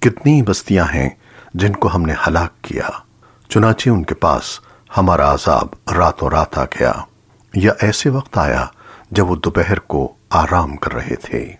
کتنی بستیاں ہیں جن کو ہم نے ہلاک کیا۔ چنانچہ ان کے پاس ہمارا عذاب راتوں رات آ گیا۔ یا ایسے وقت آیا جب وہ دوپہر کو آرام کر رہے تھے۔